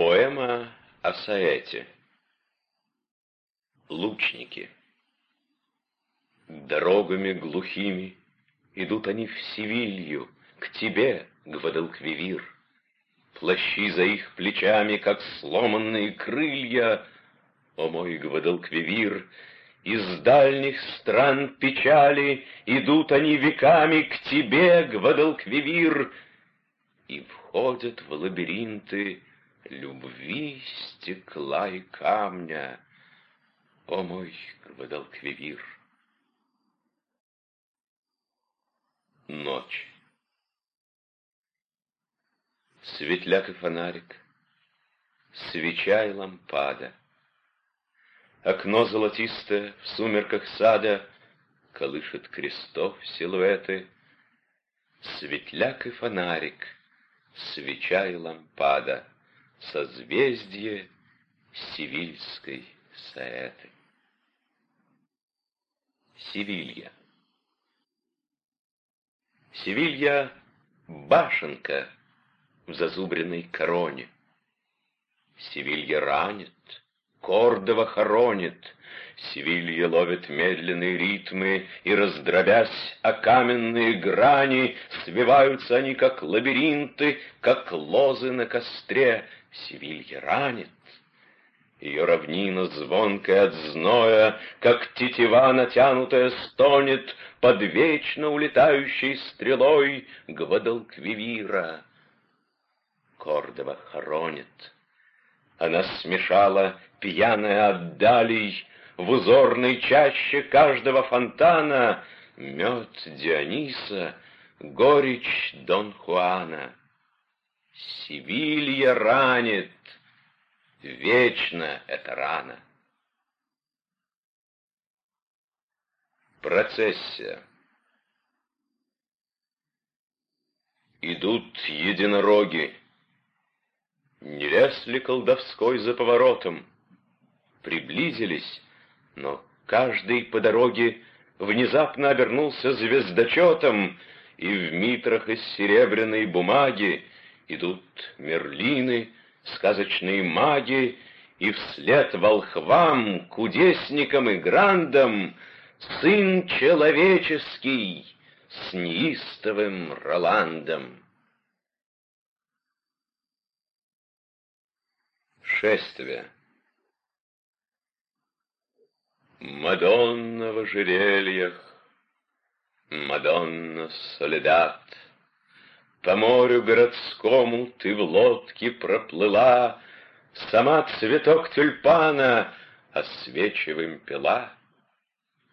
Поэма о Саэте. Лучники. Дорогами глухими идут они в Севилью, к тебе, Гвадалквивир. Плащи за их плечами, как сломанные крылья. О мой Гвадалквивир, из дальних стран печали идут они веками к тебе, Гвадалквивир, и входят в лабиринты любви стекла и камня, о мой Гвадалквивир. Ночь. Светляк и фонарик, свеча и лампада. Окно золотистое в сумерках сада Колышет крестов силуэты. Светляк и фонарик, свеча и лампада — созвездие Севильской Саэты. Севилья. Севилья — башенка в зазубренной короне. Севилья ранит, Кордова хоронит, Севилья ловит медленные ритмы, И, раздробясь о каменные грани, Свиваются они, как лабиринты, Как лозы на костре, Севилья ранит. Ее равнина звонкая от зноя, Как тетива натянутая стонет Под вечно улетающей стрелой Гвадалквивира. Кордова хоронит. Она смешала, пьяная от далей, В узорной чаще каждого фонтана Мед Диониса, горечь Дон Хуана. Севилья ранит, вечно эта рана. Процессия. Идут единороги. Не лес ли колдовской за поворотом? Приблизились, но каждый по дороге внезапно обернулся звездочетом, и в митрах из серебряной бумаги идут мерлины, сказочные маги, и вслед волхвам, кудесникам и грандам сын человеческий с неистовым Роландом. Шествие Мадонна в ожерельях, Мадонна Солидат — по морю городскому ты в лодке проплыла, Сама цветок тюльпана освечиваем пила.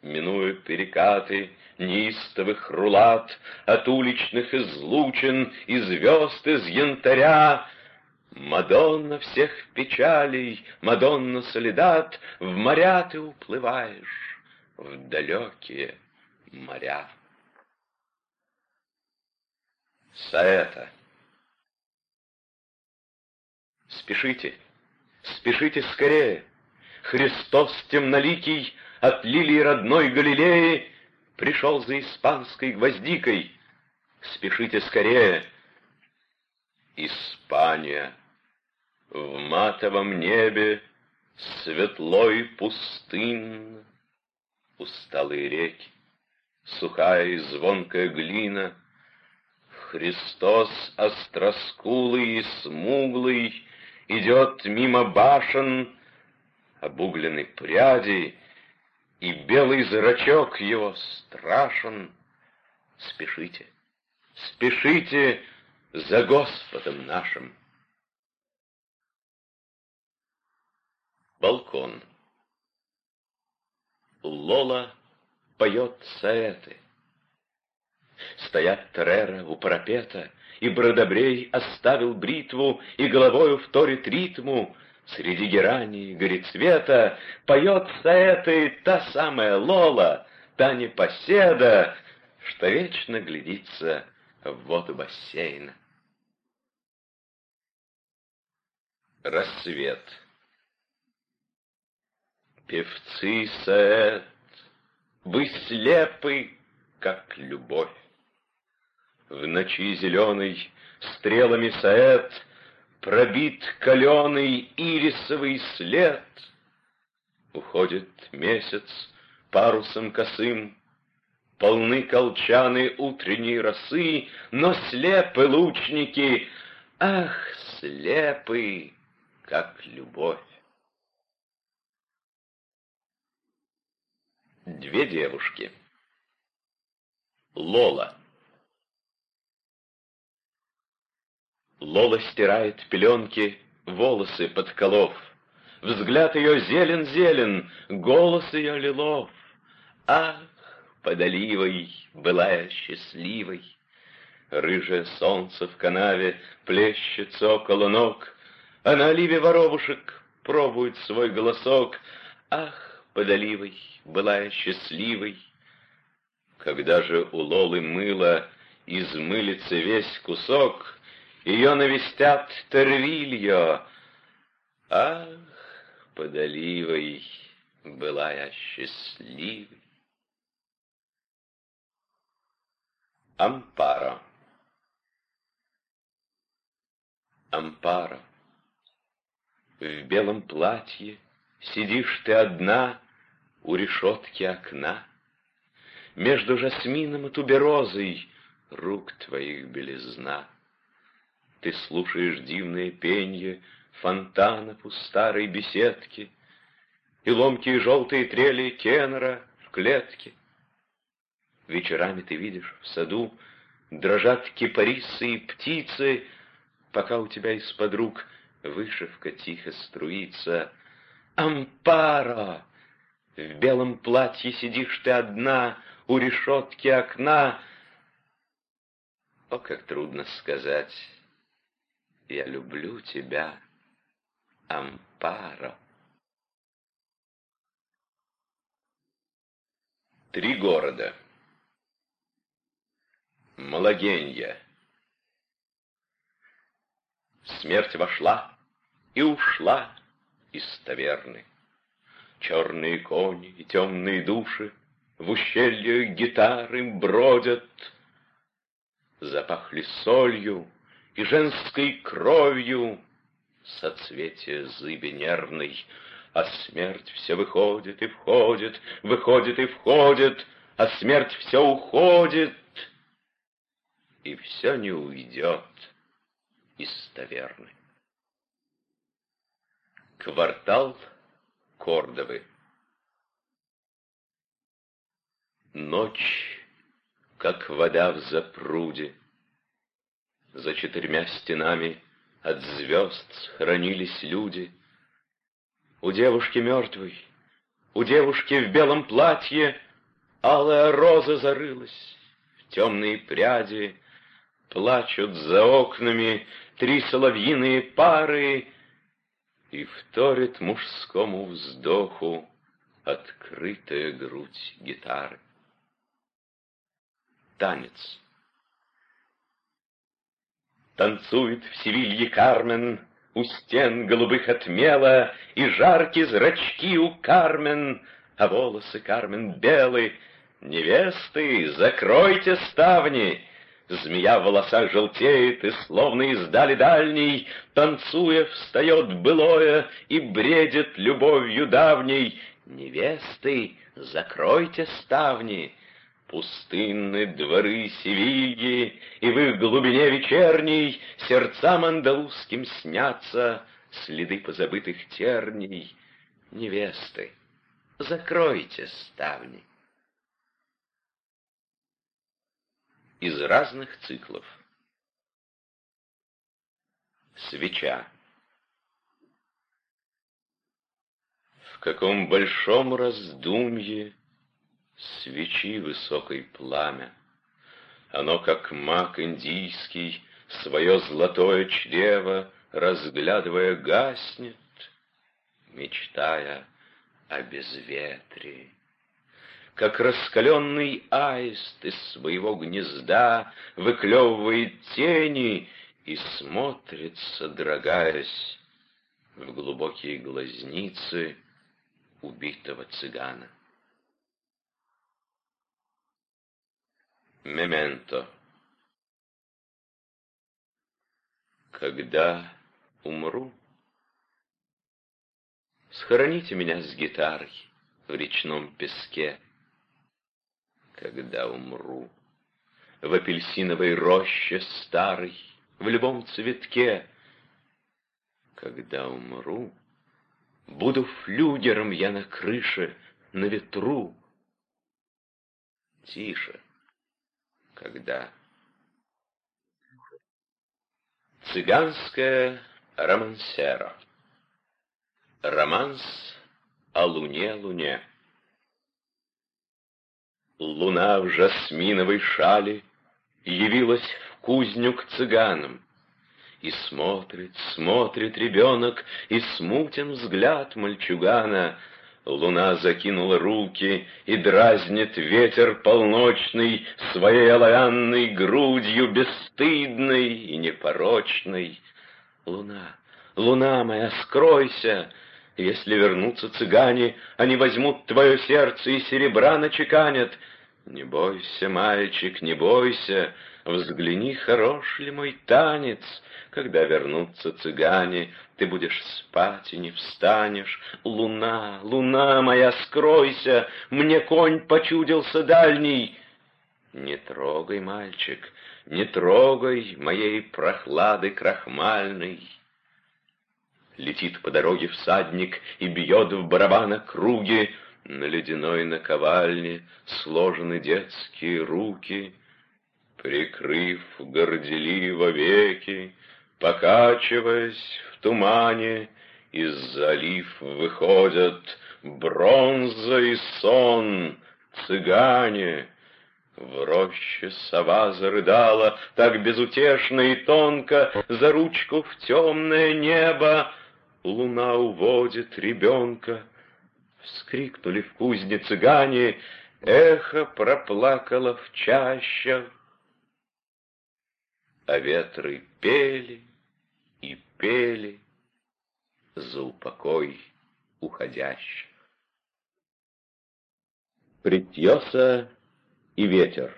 Минуя перекаты неистовых рулат От уличных излучин и звезд из янтаря, Мадонна всех печалей, Мадонна солидат, В моря ты уплываешь, в далекие моря. Саэта. Спешите, спешите скорее. Христос темноликий от лилии родной Галилеи пришел за испанской гвоздикой. Спешите скорее. Испания. В матовом небе светло и. Усталые реки, сухая и звонкая глина — Христос остроскулый и смуглый Идет мимо башен, обугленной пряди, И белый зрачок его страшен. Спешите, спешите за Господом нашим. Балкон. Лола поет саэты. Стоят Террера у парапета, и Бродобрей оставил бритву, и головою вторит ритму. Среди герани и горецвета поет саэты та самая Лола, та непоседа, что вечно глядится в воду бассейна. Рассвет Певцы саэт, вы слепы, как любовь. В ночи зеленой стрелами саэт пробит каленый ирисовый след. Уходит месяц парусом косым, Полны колчаны утренней росы, Но слепы лучники, ах, слепы, как любовь. Две девушки. Лола. Лола стирает пеленки, волосы подколов. Взгляд ее зелен-зелен, голос ее лилов. Ах, подоливой была я счастливой. Рыжее солнце в канаве плещется около ног, А на оливе воробушек пробует свой голосок. Ах, подоливой была я счастливой. Когда же у Лолы мыло измылится весь кусок, Ее навестят Тервильо. Ах, подоливой была я счастливой. Ампара Ампара, в белом платье Сидишь ты одна у решетки окна. Между жасмином и туберозой Рук твоих белизна. Ты слушаешь дивное пенье Фонтанов у старой беседки И ломкие желтые трели кеннера в клетке. Вечерами ты видишь в саду Дрожат кипарисы и птицы, Пока у тебя из-под рук Вышивка тихо струится. Ампара! В белом платье сидишь ты одна У решетки окна. О, как трудно сказать. Я люблю тебя, Ампара. Три города. Малагенья. Смерть вошла и ушла из таверны. Черные кони и темные души В ущелье гитары бродят. Запахли солью и женской кровью. Соцветие зыби нервной, А смерть все выходит и входит, Выходит и входит, А смерть все уходит — и все не уйдет из таверны. Квартал Кордовы. Ночь, как вода в запруде, За четырьмя стенами от звезд хранились люди. У девушки мертвой, у девушки в белом платье Алая роза зарылась в темные пряди, Плачут за окнами три соловьиные пары, И вторит мужскому вздоху Открытая грудь гитары. Танец Танцует в Севилье Кармен, У стен голубых отмела, И жаркие зрачки у Кармен, А волосы Кармен белы. Невесты, закройте ставни, Змея в волосах желтеет, и словно издали дальней, Танцуя, встает былое и бредит любовью давней. Невесты, закройте ставни, Пустынны дворы Севильи, И в их глубине вечерней Сердцам андалузским снятся Следы позабытых терней. Невесты, закройте ставни. из разных циклов. Свеча. В каком большом раздумье свечи высокой пламя. Оно, как маг индийский, свое золотое чрево, разглядывая, гаснет, мечтая о безветрии как раскаленный аист из своего гнезда выклевывает тени и смотрит, содрогаясь, в глубокие глазницы убитого цыгана. Мементо Когда умру, схороните меня с гитарой в речном песке. Когда умру, в апельсиновой роще старой, в любом цветке, когда умру, буду флюгером я на крыше, на ветру. Тише, когда Цыганская романсера Романс о луне-луне Луна в жасминовой шале Явилась в кузню к цыганам. И смотрит, смотрит ребенок, И смутен взгляд мальчугана — Луна закинула руки, и дразнит ветер полночный Своей оловянной грудью бесстыдной и непорочной. Луна, луна моя, скройся! Если вернутся цыгане, они возьмут твое сердце и серебра начеканят. Не бойся, мальчик, не бойся, взгляни, хорош ли мой танец, когда вернутся цыгане, ты будешь спать и не встанешь. Луна, луна моя, скройся, мне конь почудился дальний. Не трогай, мальчик, не трогай моей прохлады крахмальной. Летит по дороге всадник и бьет в барабана круги, На ледяной наковальне сложены детские руки, Прикрыв горделиво веки, Покачиваясь в тумане, из залив выходят бронза и сон, цыгане. В роще сова зарыдала так безутешно и тонко за ручку в темное небо. Луна уводит ребенка. Вскрикнули в кузне цыгане, эхо проплакало в чащах. А ветры пели, и пели за упокой уходящих. Притьеса и ветер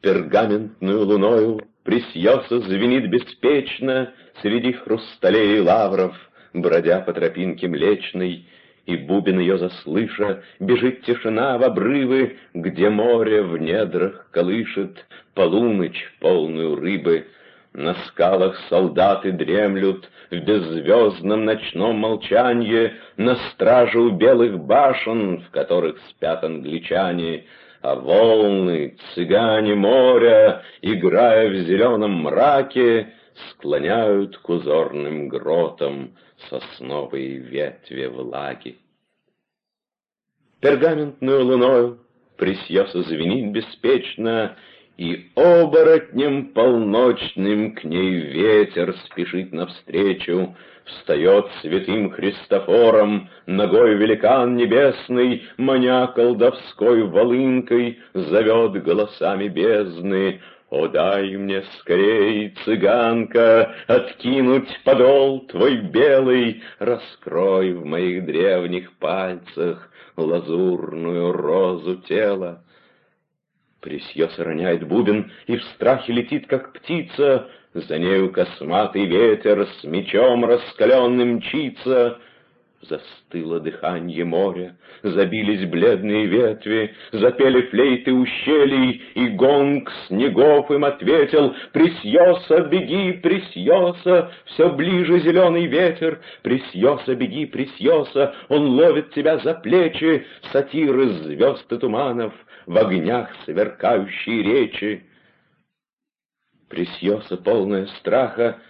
Пергаментную луною Присьеса звенит беспечно Среди хрусталей и лавров, Бродя по тропинке млечной, И бубен ее заслыша, Бежит тишина в обрывы, Где море в недрах колышет Полуночь полную рыбы — на скалах солдаты дремлют в беззвездном ночном молчанье, На страже у белых башен, в которых спят англичане, А волны, цыгане моря, играя в зеленом мраке, Склоняют к узорным гротам сосновые ветви влаги. Пергаментную луною Пресьеса звенит беспечно, и оборотнем полночным к ней ветер спешит навстречу, Встает святым Христофором, ногой великан небесный, Маня колдовской волынкой, зовет голосами бездны. О, дай мне скорей, цыганка, откинуть подол твой белый, Раскрой в моих древних пальцах лазурную розу тела. Пресьеса роняет бубен и в страхе летит, как птица, За нею косматый ветер с мечом раскаленным мчится. Застыло дыхание моря, забились бледные ветви, Запели флейты ущелий, и гонг снегов им ответил, «Пресьеса, беги, Пресьеса!» Все ближе зеленый ветер, «Пресьеса, беги, Пресьеса!» Он ловит тебя за плечи, сатиры звезд и туманов, В огнях сверкающие речи. Пресьеса, полная страха,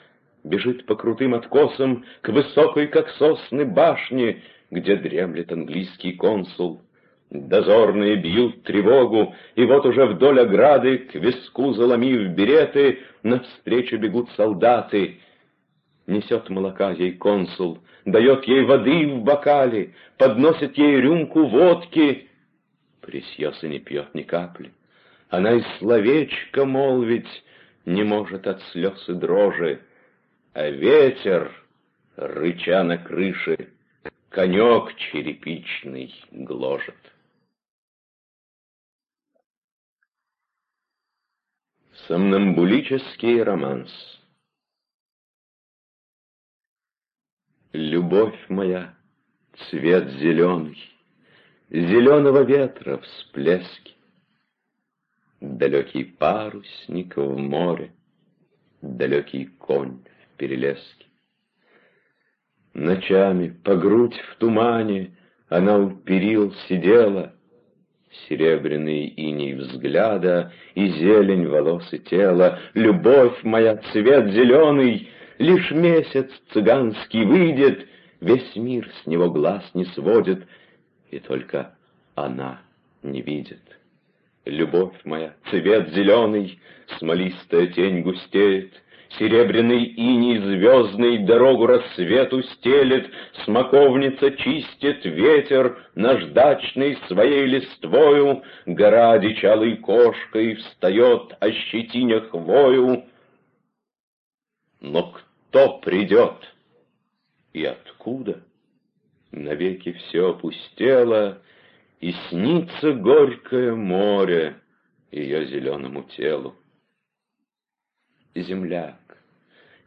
бежит по крутым откосам к высокой, как сосны, башне, где дремлет английский консул. Дозорные бьют тревогу, и вот уже вдоль ограды, к виску заломив береты, навстречу бегут солдаты. Несет молока ей консул, дает ей воды в бокале, подносит ей рюмку водки. Пресьеса не пьет ни капли. Она и словечко молвить не может от слез и дрожи а ветер, рыча на крыше, конек черепичный гложет. Сомнамбулический романс Любовь моя, цвет зеленый, Зеленого ветра всплески. Далекий парусник в море, Далекий конь в перелеске. Ночами по грудь в тумане Она у перил сидела, Серебряный иней взгляда И зелень волос и тела, Любовь моя, цвет зеленый, Лишь месяц цыганский выйдет, Весь мир с него глаз не сводит, И только она не видит. Любовь моя, цвет зеленый, Смолистая тень густеет, Серебряный иней звездный Дорогу рассвету стелет, Смоковница чистит ветер Наждачный своей листвою, Гора дичалой кошкой Встает, ощетиня хвою. Но кто придет? И откуда? Навеки все опустело, И снится горькое море Ее зеленому телу земляк.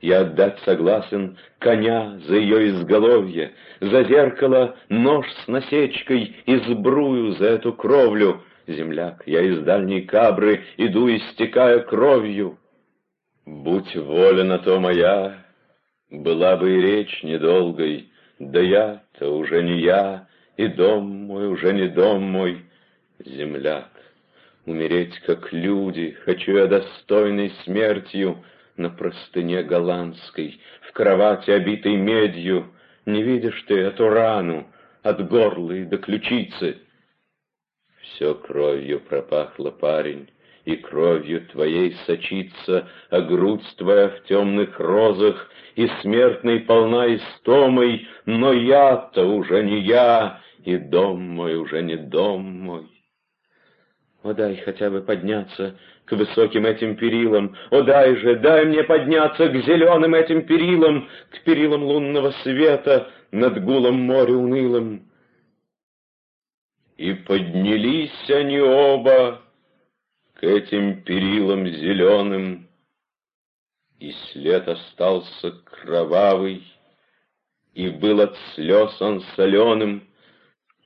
Я отдать согласен коня за ее изголовье, За зеркало нож с насечкой и сбрую за эту кровлю. Земляк, я из дальней кабры иду, истекая кровью. Будь воля на то моя, была бы и речь недолгой, Да я-то уже не я, и дом мой уже не дом мой, земляк. Умереть, как люди, хочу я достойной смертью На простыне голландской, в кровати, обитой медью. Не видишь ты эту рану от горла и до ключицы? Все кровью пропахло, парень, и кровью твоей сочится, А грудь твоя в темных розах и смертной полна истомой, Но я-то уже не я, и дом мой уже не дом мой. О, дай хотя бы подняться к высоким этим перилам, О, дай же, дай мне подняться к зеленым этим перилам, К перилам лунного света над гулом моря унылым. И поднялись они оба к этим перилам зеленым, И след остался кровавый, И был от слез он соленым,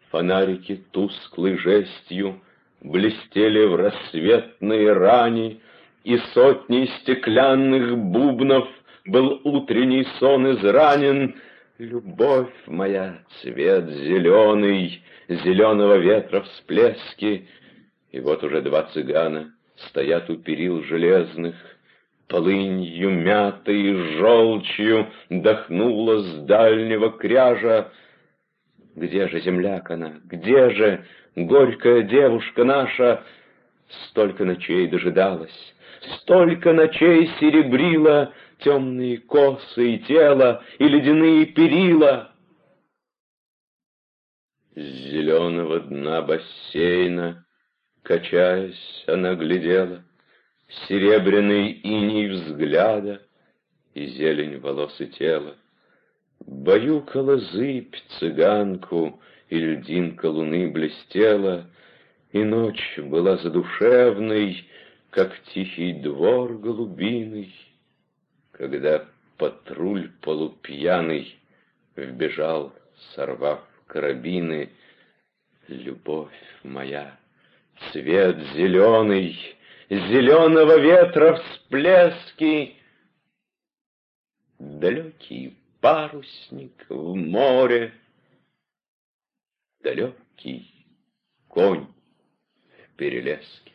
Фонарики тусклой жестью блестели в рассветной ране, и сотни стеклянных бубнов был утренний сон изранен. Любовь моя, цвет зеленый, зеленого ветра всплески, и вот уже два цыгана стоят у перил железных, Полынью мятой и желчью дохнула с дальнего кряжа. Где же земляк она? Где же горькая девушка наша, столько ночей дожидалась, столько ночей серебрила темные косы и тело, и ледяные перила. С зеленого дна бассейна, качаясь, она глядела, серебряный иней взгляда и зелень волос и тела. Баюкала зыбь цыганку, и льдинка луны блестела, и ночь была задушевной, как тихий двор голубиный, когда патруль полупьяный вбежал, сорвав карабины. Любовь моя, цвет зеленый, зеленого ветра всплески, далекий парусник в море, далекий конь в перелеске.